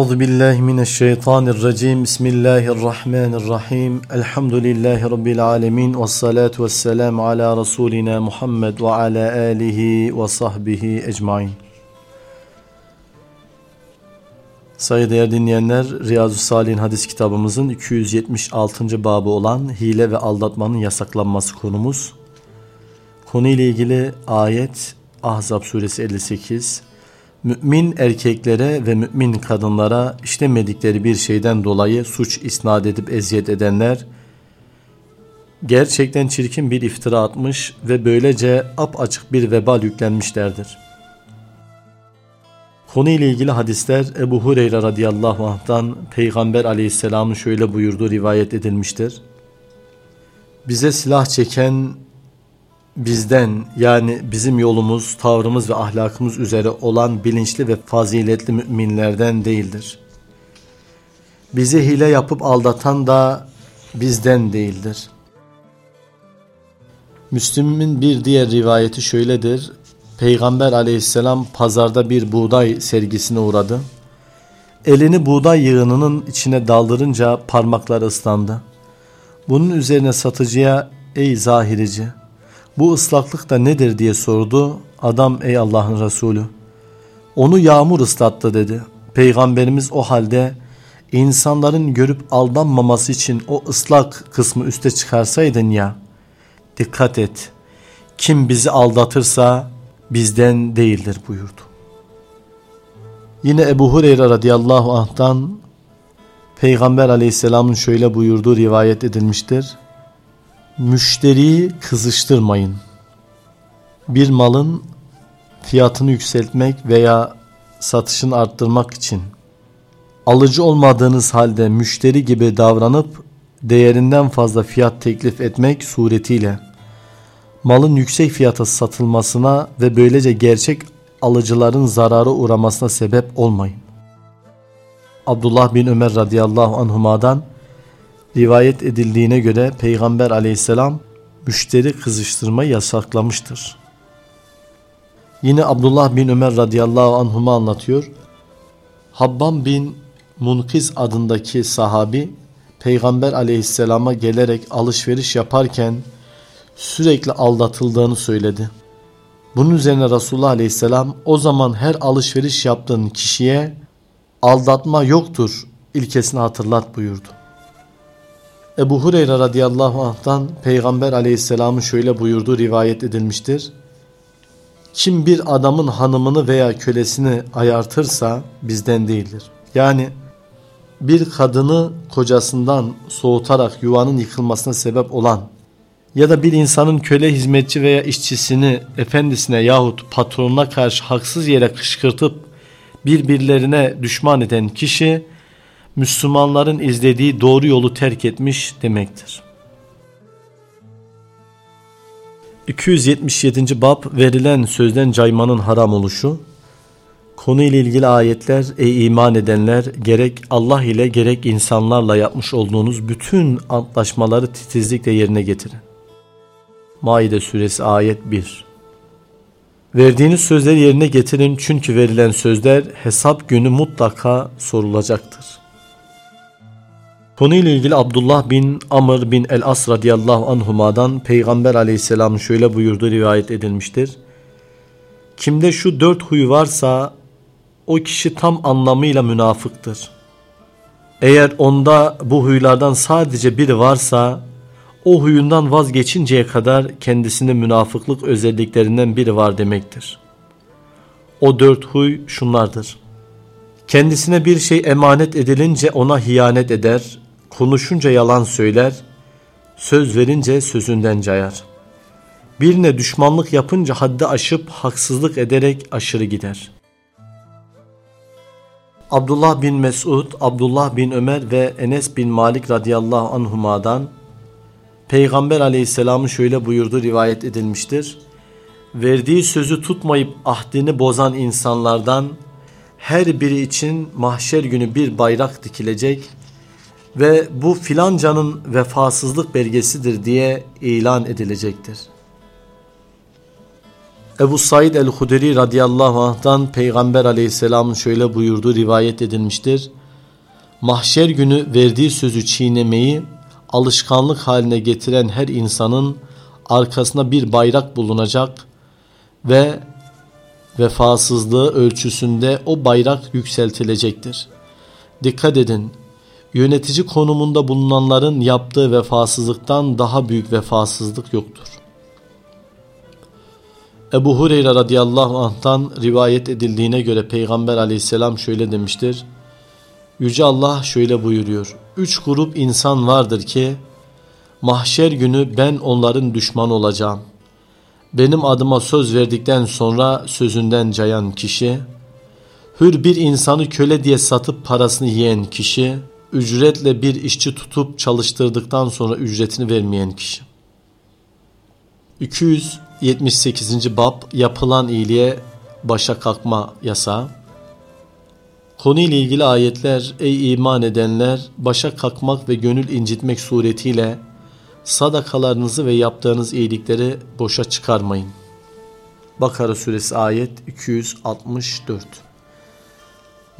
Euzu billahi mineşşeytanirracim. Bismillahirrahmanirrahim. Elhamdülillahi rabbil alamin ve salatu vesselam ala rasulina Muhammed ve ala alihi ve sahbihi ecmaîn. Saygıdeğer dinleyenler, Riyazu Salih'in hadis kitabımızın 276. babı olan hile ve aldatmanın yasaklanması konumuz. Konuyla ilgili ayet Ahzab suresi 58 mümin erkeklere ve mümin kadınlara işlemedikleri bir şeyden dolayı suç isnat edip eziyet edenler gerçekten çirkin bir iftira atmış ve böylece ap açık bir vebal yüklenmişlerdir. Konu ile ilgili hadisler Ebu Hureyre radıyallahu anh'tan Peygamber aleyhisselamın şöyle buyurduğu rivayet edilmiştir. Bize silah çeken bizden yani bizim yolumuz, tavrımız ve ahlakımız üzere olan bilinçli ve faziletli müminlerden değildir. Bize hile yapıp aldatan da bizden değildir. Müslüm'ün bir diğer rivayeti şöyledir. Peygamber aleyhisselam pazarda bir buğday sergisine uğradı. Elini buğday yığınının içine daldırınca parmakları ıslandı. Bunun üzerine satıcıya ey zahirici bu ıslaklık da nedir diye sordu. Adam ey Allah'ın Resulü onu yağmur ıslattı dedi. Peygamberimiz o halde insanların görüp aldanmaması için o ıslak kısmı üste çıkarsaydın ya dikkat et kim bizi aldatırsa bizden değildir buyurdu. Yine Ebu Hureyre radıyallahu anh'tan Peygamber aleyhisselamın şöyle buyurduğu rivayet edilmiştir. Müşteriyi kızıştırmayın. Bir malın fiyatını yükseltmek veya satışını arttırmak için alıcı olmadığınız halde müşteri gibi davranıp değerinden fazla fiyat teklif etmek suretiyle malın yüksek fiyata satılmasına ve böylece gerçek alıcıların zarara uğramasına sebep olmayın. Abdullah bin Ömer radıyallahu anhuma'dan rivayet edildiğine göre Peygamber aleyhisselam müşteri kızıştırmayı yasaklamıştır. Yine Abdullah bin Ömer radıyallahu anhuma anlatıyor. Habban bin Munkiz adındaki sahabi Peygamber aleyhisselama gelerek alışveriş yaparken sürekli aldatıldığını söyledi. Bunun üzerine Resulullah aleyhisselam o zaman her alışveriş yaptığın kişiye aldatma yoktur ilkesini hatırlat buyurdu. Ebu Hureyre radıyallahu anh'tan Peygamber aleyhisselamın şöyle buyurduğu rivayet edilmiştir. Kim bir adamın hanımını veya kölesini ayartırsa bizden değildir. Yani bir kadını kocasından soğutarak yuvanın yıkılmasına sebep olan ya da bir insanın köle hizmetçi veya işçisini efendisine yahut patronuna karşı haksız yere kışkırtıp birbirlerine düşman eden kişi Müslümanların izlediği doğru yolu terk etmiş demektir. 277. bab verilen sözden caymanın haram oluşu. Konu ile ilgili ayetler ey iman edenler gerek Allah ile gerek insanlarla yapmış olduğunuz bütün antlaşmaları titizlikle yerine getirin. Maide suresi ayet 1 Verdiğiniz sözleri yerine getirin çünkü verilen sözler hesap günü mutlaka sorulacaktır. Konuyla ilgili Abdullah bin Amr bin el-As radıyallahu anhuma'dan Peygamber aleyhisselam şöyle buyurdu rivayet edilmiştir. Kimde şu dört huy varsa o kişi tam anlamıyla münafıktır. Eğer onda bu huylardan sadece biri varsa o huyundan vazgeçinceye kadar kendisinde münafıklık özelliklerinden biri var demektir. O dört huy şunlardır. Kendisine bir şey emanet edilince ona hiyanet eder, konuşunca yalan söyler, söz verince sözünden cayar. Birine düşmanlık yapınca haddi aşıp haksızlık ederek aşırı gider. Abdullah bin Mesud, Abdullah bin Ömer ve Enes bin Malik radıyallahu anhuma'dan Peygamber aleyhisselamın şöyle buyurdu rivayet edilmiştir. Verdiği sözü tutmayıp ahdini bozan insanlardan her biri için mahşer günü bir bayrak dikilecek ve bu filancanın vefasızlık belgesidir diye ilan edilecektir. Ebu Said el-Huderi radıyallahu anh'tan Peygamber aleyhisselam şöyle buyurdu rivayet edilmiştir. Mahşer günü verdiği sözü çiğnemeyi alışkanlık haline getiren her insanın arkasında bir bayrak bulunacak ve vefasızlığı ölçüsünde o bayrak yükseltilecektir. Dikkat edin, yönetici konumunda bulunanların yaptığı vefasızlıktan daha büyük vefasızlık yoktur. Ebu Hureyre radıyallahu anh'tan rivayet edildiğine göre Peygamber aleyhisselam şöyle demiştir. Yüce Allah şöyle buyuruyor. Üç grup insan vardır ki mahşer günü ben onların düşmanı olacağım. Benim adıma söz verdikten sonra sözünden cayan kişi, hür bir insanı köle diye satıp parasını yiyen kişi, ücretle bir işçi tutup çalıştırdıktan sonra ücretini vermeyen kişi. 278. Bab Yapılan iyiliğe başa kalkma yasağı Konuyla ilgili ayetler ey iman edenler başa kalkmak ve gönül incitmek suretiyle sadakalarınızı ve yaptığınız iyilikleri boşa çıkarmayın. Bakara suresi ayet 264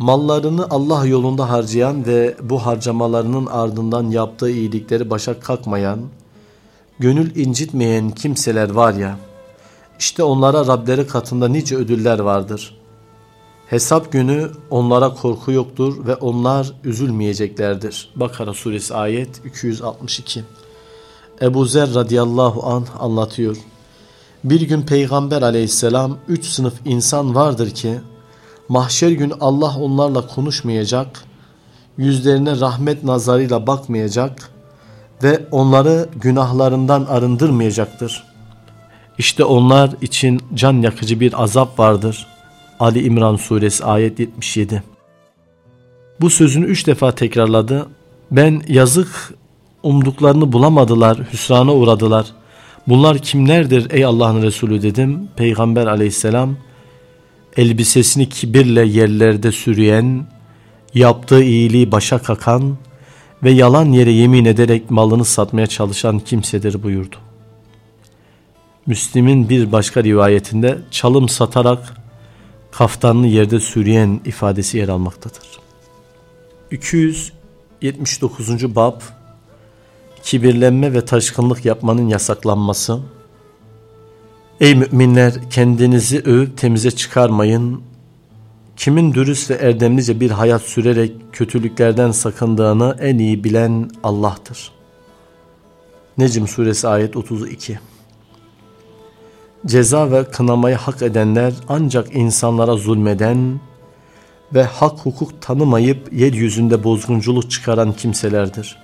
Mallarını Allah yolunda harcayan ve bu harcamalarının ardından yaptığı iyilikleri başa kalkmayan, gönül incitmeyen kimseler var ya, işte onlara Rableri katında nice ödüller vardır. Hesap günü onlara korku yoktur ve onlar üzülmeyeceklerdir. Bakara suresi ayet 262 Ebu Zer radıyallahu an anlatıyor. Bir gün Peygamber aleyhisselam üç sınıf insan vardır ki mahşer günü Allah onlarla konuşmayacak, yüzlerine rahmet nazarıyla bakmayacak ve onları günahlarından arındırmayacaktır. İşte onlar için can yakıcı bir azap vardır. Ali İmran suresi ayet 77 Bu sözünü üç defa tekrarladı. Ben yazık umduklarını bulamadılar, hüsrana uğradılar. Bunlar kimlerdir ey Allah'ın Resulü dedim. Peygamber aleyhisselam elbisesini kibirle yerlerde sürüyen, yaptığı iyiliği başa kakan ve yalan yere yemin ederek malını satmaya çalışan kimsedir buyurdu. Müslim'in bir başka rivayetinde çalım satarak kaftanını yerde sürüyen ifadesi yer almaktadır. 279. Bab Kibirlenme ve taşkınlık yapmanın yasaklanması Ey müminler kendinizi övüp temize çıkarmayın. Kimin dürüst ve erdemlice bir hayat sürerek kötülüklerden sakındığını en iyi bilen Allah'tır. Necm suresi ayet 32 Ceza ve kınamayı hak edenler ancak insanlara zulmeden ve hak hukuk tanımayıp yeryüzünde bozgunculuk çıkaran kimselerdir.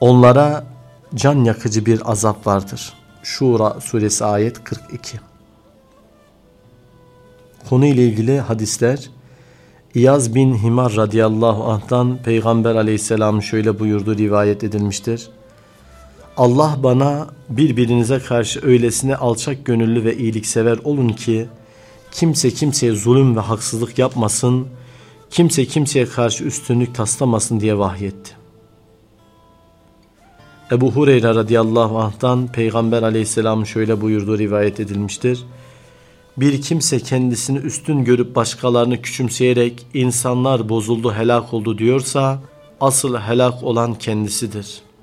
Onlara can yakıcı bir azap vardır. Şura suresi ayet 42 Konu ile ilgili hadisler İyaz bin Himar radıyallahu anh'tan Peygamber aleyhisselam şöyle buyurdu rivayet edilmiştir. Allah bana birbirinize karşı öylesine alçak gönüllü ve iyiliksever olun ki kimse kimseye zulüm ve haksızlık yapmasın, kimse kimseye karşı üstünlük taslamasın diye vahyetti. Ebu Hureyre radıyallahu anh'tan Peygamber aleyhisselam şöyle buyurdu rivayet edilmiştir. Bir kimse kendisini üstün görüp başkalarını küçümseyerek insanlar bozuldu helak oldu diyorsa asıl helak olan kendisidir.''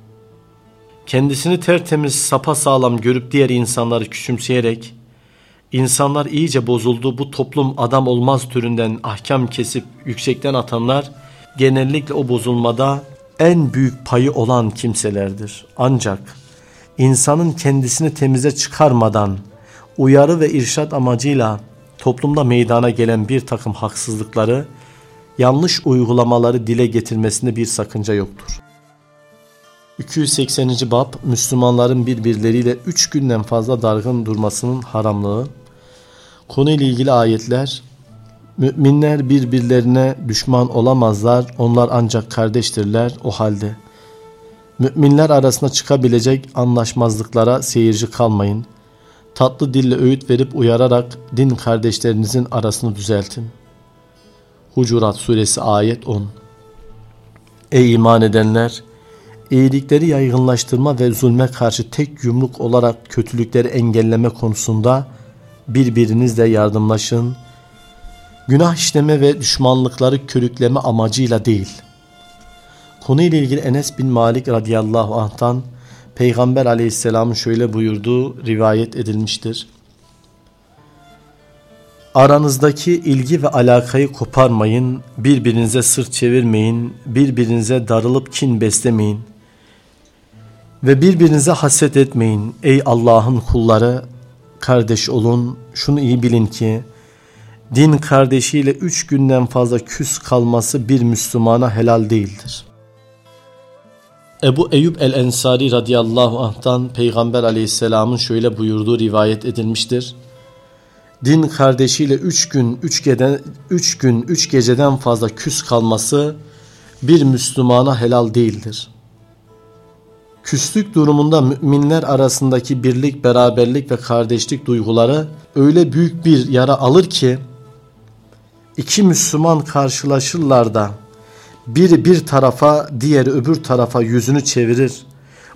kendisini tertemiz sapa sağlam görüp diğer insanları küçümseyerek insanlar iyice bozuldu bu toplum adam olmaz türünden ahkam kesip yüksekten atanlar genellikle o bozulmada en büyük payı olan kimselerdir. Ancak insanın kendisini temize çıkarmadan uyarı ve irşat amacıyla toplumda meydana gelen bir takım haksızlıkları, yanlış uygulamaları dile getirmesinde bir sakınca yoktur. 280. Bab Müslümanların birbirleriyle 3 günden fazla dargın durmasının haramlığı. Konuyla ilgili ayetler Müminler birbirlerine düşman olamazlar. Onlar ancak kardeştirler o halde. Müminler arasında çıkabilecek anlaşmazlıklara seyirci kalmayın. Tatlı dille öğüt verip uyararak din kardeşlerinizin arasını düzeltin. Hucurat suresi ayet 10 Ey iman edenler! iyilikleri yaygınlaştırma ve zulme karşı tek yumruk olarak kötülükleri engelleme konusunda birbirinizle yardımlaşın. Günah işleme ve düşmanlıkları körükleme amacıyla değil. Konuyla ilgili Enes bin Malik radıyallahu anh'tan Peygamber aleyhisselamın şöyle buyurduğu rivayet edilmiştir. Aranızdaki ilgi ve alakayı koparmayın, birbirinize sırt çevirmeyin, birbirinize darılıp kin beslemeyin ve birbirinize haset etmeyin. Ey Allah'ın kulları, kardeş olun, şunu iyi bilin ki, din kardeşiyle üç günden fazla küs kalması bir Müslümana helal değildir. Ebu Eyyub el-Ensari radıyallahu anh'tan Peygamber aleyhisselamın şöyle buyurduğu rivayet edilmiştir din kardeşiyle üç gün, üç, geden, üç gün, üç geceden fazla küs kalması bir Müslümana helal değildir. Küslük durumunda müminler arasındaki birlik, beraberlik ve kardeşlik duyguları öyle büyük bir yara alır ki iki Müslüman karşılaşırlar da biri bir tarafa, diğeri öbür tarafa yüzünü çevirir.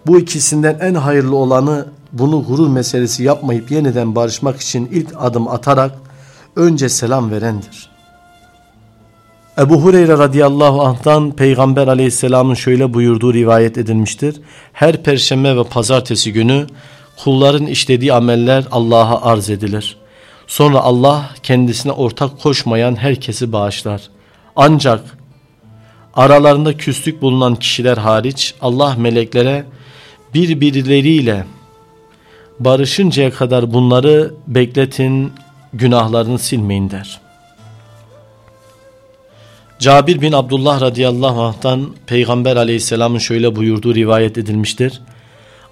Bu ikisinden en hayırlı olanı bunu gurur meselesi yapmayıp yeniden barışmak için ilk adım atarak önce selam verendir. Ebu Hureyre radıyallahu anh'tan Peygamber aleyhisselamın şöyle buyurduğu rivayet edilmiştir. Her perşembe ve pazartesi günü kulların işlediği ameller Allah'a arz edilir. Sonra Allah kendisine ortak koşmayan herkesi bağışlar. Ancak aralarında küslük bulunan kişiler hariç Allah meleklere birbirleriyle barışıncaya kadar bunları bekletin, günahlarını silmeyin der. Cabir bin Abdullah radıyallahu anh'tan Peygamber aleyhisselamın şöyle buyurduğu rivayet edilmiştir.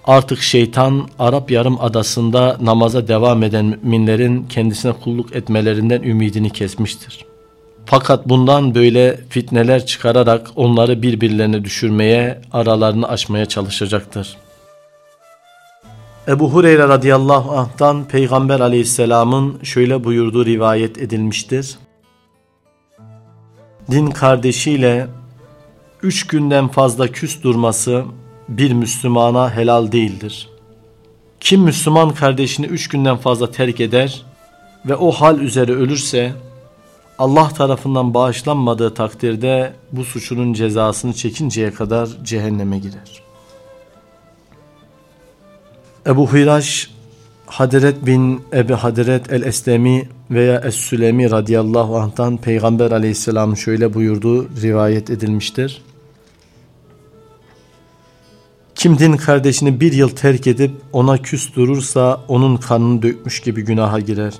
Artık şeytan Arap yarım adasında namaza devam eden müminlerin kendisine kulluk etmelerinden ümidini kesmiştir. Fakat bundan böyle fitneler çıkararak onları birbirlerine düşürmeye, aralarını açmaya çalışacaktır. Ebu Hureyre radıyallahu anh'tan Peygamber aleyhisselamın şöyle buyurduğu rivayet edilmiştir. Din kardeşiyle üç günden fazla küs durması bir Müslümana helal değildir. Kim Müslüman kardeşini üç günden fazla terk eder ve o hal üzere ölürse Allah tarafından bağışlanmadığı takdirde bu suçunun cezasını çekinceye kadar cehenneme girer. Ebu Hiraş Hadret bin Ebi Hadret el-Eslemi veya Es-Sülemi radıyallahu anh'tan Peygamber aleyhisselam şöyle buyurduğu rivayet edilmiştir. Kim din kardeşini bir yıl terk edip ona küs durursa onun kanını dökmüş gibi günaha girer.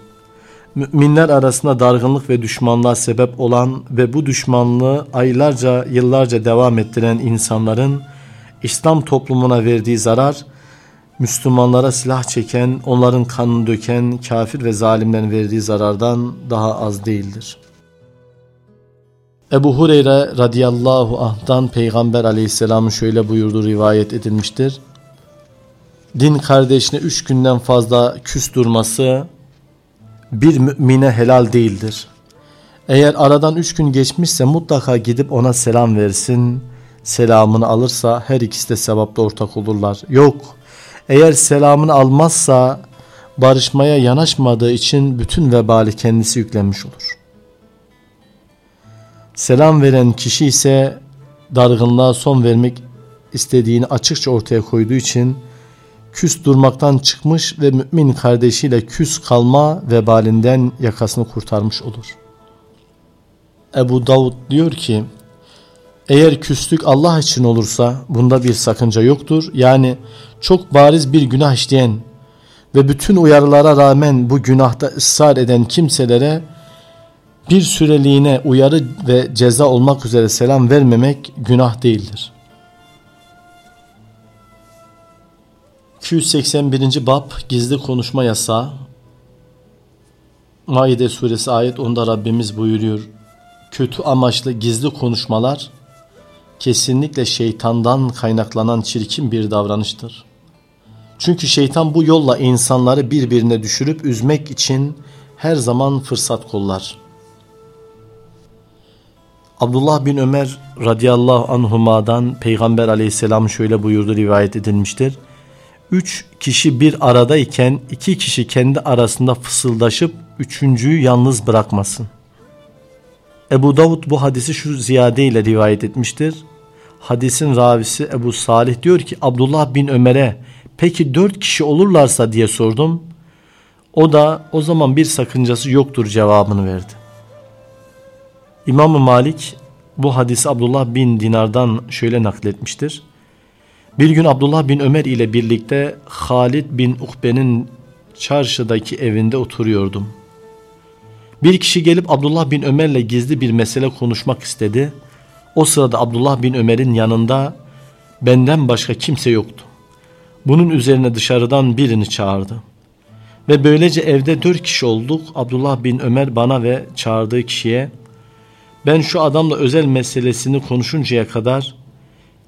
Müminler arasında dargınlık ve düşmanlığa sebep olan ve bu düşmanlığı aylarca yıllarca devam ettiren insanların İslam toplumuna verdiği zarar Müslümanlara silah çeken, onların kanını döken kafir ve zalimlerin verdiği zarardan daha az değildir. Ebu Hureyre radıyallahu anh'tan Peygamber aleyhisselamın şöyle buyurduğu rivayet edilmiştir. Din kardeşine üç günden fazla küs durması bir mümine helal değildir. Eğer aradan üç gün geçmişse mutlaka gidip ona selam versin. Selamını alırsa her ikisi de sevapta ortak olurlar. Yok eğer selamını almazsa barışmaya yanaşmadığı için bütün vebali kendisi yüklenmiş olur. Selam veren kişi ise dargınlığa son vermek istediğini açıkça ortaya koyduğu için küs durmaktan çıkmış ve mümin kardeşiyle küs kalma vebalinden yakasını kurtarmış olur. Ebu Davud diyor ki eğer küslük Allah için olursa bunda bir sakınca yoktur. Yani çok bariz bir günah işleyen ve bütün uyarılara rağmen bu günahta ısrar eden kimselere bir süreliğine uyarı ve ceza olmak üzere selam vermemek günah değildir. 281. Bab Gizli Konuşma Yasağı Maide suresi ayet 10'da Rabbimiz buyuruyor. Kötü amaçlı gizli konuşmalar kesinlikle şeytandan kaynaklanan çirkin bir davranıştır. Çünkü şeytan bu yolla insanları birbirine düşürüp üzmek için her zaman fırsat kollar. Abdullah bin Ömer radıyallahu anhuma'dan Peygamber aleyhisselam şöyle buyurdu rivayet edilmiştir. Üç kişi bir aradayken iki kişi kendi arasında fısıldaşıp üçüncüyü yalnız bırakmasın. Ebu Davud bu hadisi şu ziyade ile rivayet etmiştir. Hadisin ravisi Ebu Salih diyor ki Abdullah bin Ömer'e peki dört kişi olurlarsa diye sordum. O da o zaman bir sakıncası yoktur cevabını verdi. İmam Malik bu hadisi Abdullah bin Dinar'dan şöyle nakletmiştir. Bir gün Abdullah bin Ömer ile birlikte Halid bin Ukbe'nin çarşıdaki evinde oturuyordum. Bir kişi gelip Abdullah bin Ömer'le gizli bir mesele konuşmak istedi. O sırada Abdullah bin Ömer'in yanında benden başka kimse yoktu. Bunun üzerine dışarıdan birini çağırdı. Ve böylece evde dört kişi olduk. Abdullah bin Ömer bana ve çağırdığı kişiye ben şu adamla özel meselesini konuşuncaya kadar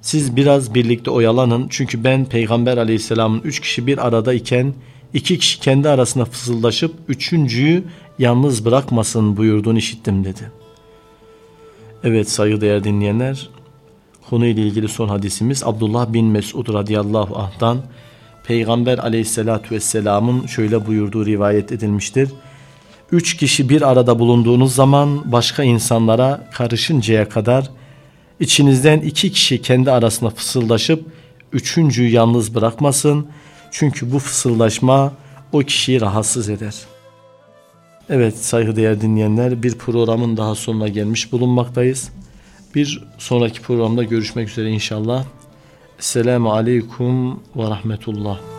siz biraz birlikte oyalanın. Çünkü ben Peygamber aleyhisselamın üç kişi bir arada iken iki kişi kendi arasında fısıldaşıp üçüncüyü yalnız bırakmasın buyurduğunu işittim dedi. Evet saygıdeğer dinleyenler konuyla ilgili son hadisimiz Abdullah bin Mesud radıyallahu anh'dan Peygamber aleyhissalatü vesselamın şöyle buyurduğu rivayet edilmiştir. Üç kişi bir arada bulunduğunuz zaman başka insanlara karışıncaya kadar içinizden iki kişi kendi arasında fısıldaşıp üçüncüyü yalnız bırakmasın. Çünkü bu fısıldaşma o kişiyi rahatsız eder. Evet saygıdeğer dinleyenler bir programın daha sonuna gelmiş bulunmaktayız. Bir sonraki programda görüşmek üzere inşallah. Esselamu Aleyküm ve Rahmetullah.